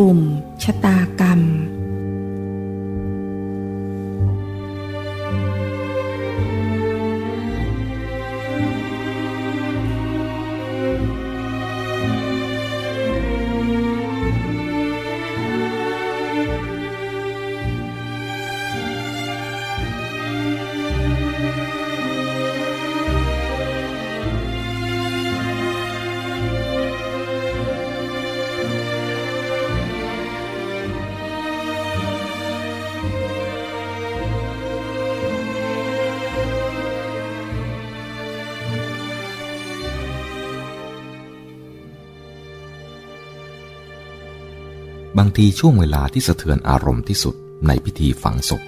อุ่มชะตากรรม บางทีช่วงเวลาที่สะเทือนอารมณ์ที่สุดในพิธีฝังศพ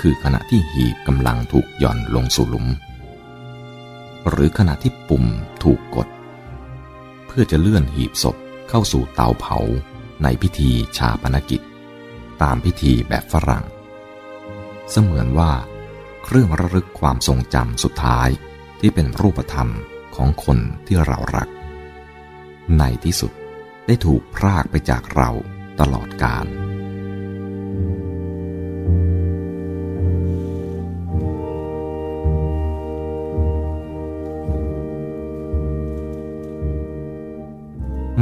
คือขณะที่หีบกำลังถูกหย่อนลงสู่หลุม หรือขณะที่ปุ่มถูกกด เพื่อจะเลื่อนหีบศพเข้าสู่เตาเผาในพิธีชาปนกิจ ตามพิธีแบบฝรั่ง เสมือนว่า เครื่องระลึกความทรงจำสุดท้ายที่เป็นรูปธรรมของคนที่เรารัก ในที่สุด ได้ถูกพรากไปจากเราตลอดกาล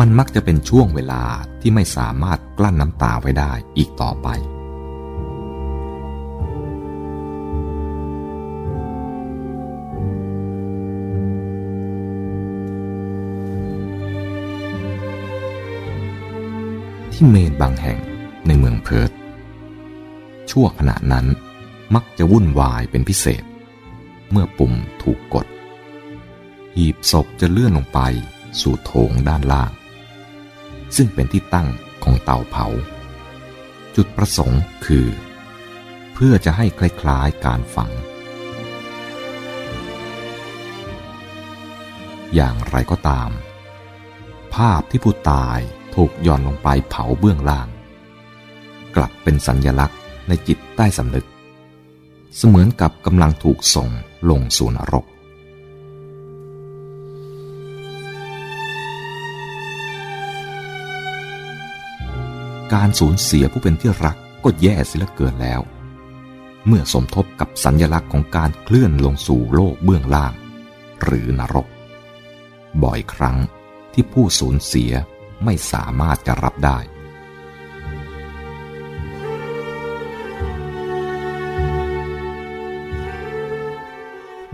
มันมักจะเป็นช่วงเวลาที่ไม่สามารถกลั้นน้ำตาไว้ได้อีกต่อไป ที่เมนบางแห่งในเมืองเพิร์ธชั่วขณะนั้นมักจะวุ่นวายเป็นพิเศษ เมื่อปุ่มถูกกด หีบศพจะเลื่อนลงไปสู่โถงด้านล่าง ซึ่งเป็นที่ตั้งของเตาเผา จุดประสงค์คือ เพื่อจะให้คล้ายๆการฝัง อย่างไรก็ตาม ภาพที่ผู้ตายถูกย่อนลงไปเผาเบื้องล่าง กลับเป็นสัญญลักษณ์ในจิตใต้สำนึก เสมือนกับกำลังถูกส่งลงสู่นรก การสูญเสียผู้เป็นที่รักก็แย่เสียเหลือเกินแล้ว เมื่อสมทบกับสัญญลักษณ์ของการเคลื่อนลงสู่โลกเบื้องล่าง หรือนรก บ่อยครั้ง ที่ผู้สูญเสียไม่สามารถจะรับได้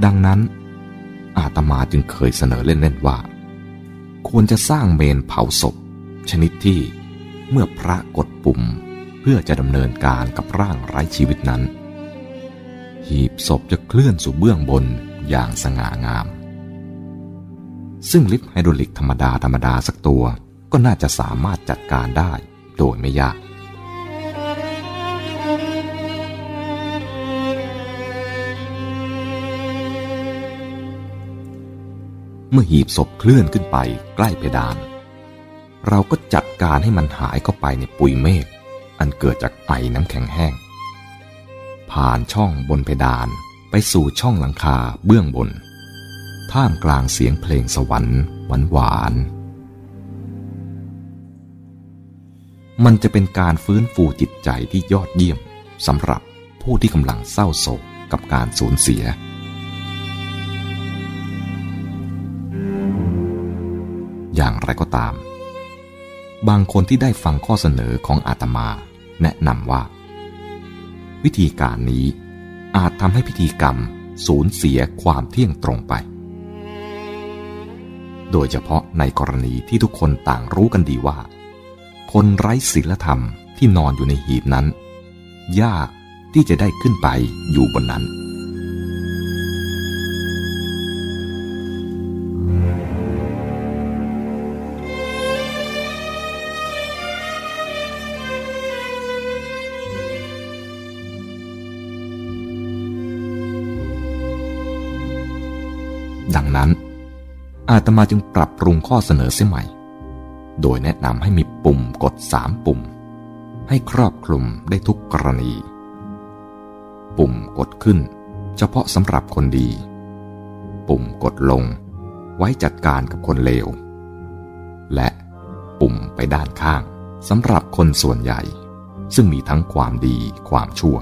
ดังนั้น อาตมาจึงเคยเสนอเล่น ๆ ว่า ควรจะสร้างเมนเผาศพ ชนิดที่เมื่อพระกดปุ่มเพื่อจะดำเนินการกับร่างไร้ชีวิตนั้น หีบศพจะเคลื่อนสู่เบื้องบนอย่างสง่างาม ซึ่งลิฟต์ไฮดรอลิกธรรมดาธรรมดาสักตัว ก็น่าจะสามารถจัดการได้โดยไม่ยาก เมื่อหีบศพเคลื่อนขึ้นไปใกล้เพดาน เราก็จัดการให้มันหายเข้าไปในปุยเมฆอันเกิดจากไอน้ำแข็งแห้ง ผ่านช่องบนเพดานไปสู่ช่องหลังคาเบื้องบน ท่ามกลางเสียงเพลงสวรรค์หวานหวาน มันจะเป็นการฟื้นฟูจิตใจที่ยอดเยี่ยมสำหรับผู้ที่กำลังเศร้าโศกกับการสูญเสีย อย่างไรก็ตาม บางคนที่ได้ฟังข้อเสนอของอาตมา แนะนำว่า วิธีการนี้อาจทำให้พิธีกรรมสูญเสียความเที่ยงตรงไป โดยเฉพาะในกรณีที่ทุกคนต่างรู้กันดีว่า คนไร้ศีลธรรมที่นอนอยู่ในหีบนั้น ยากที่จะได้ขึ้นไปอยู่บนนั้น ดังนั้น อาตมาจึงปรับปรุงข้อเสนอเสียใหม่ โดยแนะนำให้มีปุ่มกดสามปุ่ม ให้ครอบคลุมได้ทุกกรณี ปุ่มกดขึ้น เฉพาะสำหรับคนดี ปุ่มกดลง ไว้จัดการกับคนเลว และปุ่มไปด้านข้างสำหรับคนส่วนใหญ่ ซึ่งมีทั้งความดีความชั่ว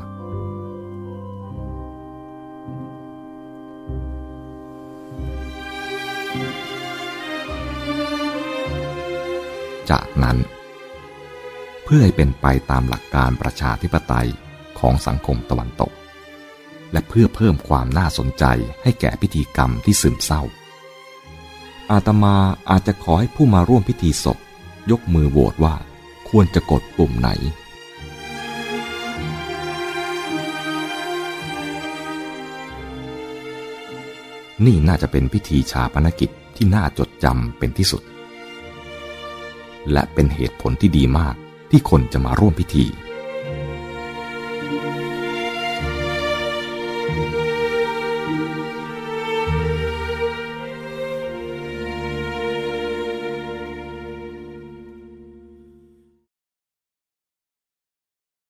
นั้น เพื่อให้เป็นไปตามหลักการประชาธิปไตยของสังคมตะวันตก และเพื่อเพิ่มความน่าสนใจให้แก่พิธีกรรมที่ซึมเศร้า อาตมาอาจจะขอให้ผู้มาร่วมพิธีศพ ยกมือโหวตว่าควรจะกดปุ่มไหนนี่น่าจะเป็นพิธีชาปนกิจที่น่าจดจำเป็นที่สุด และเป็นเหตุผลที่ดีมากที่คนจะมาร่วมพิธี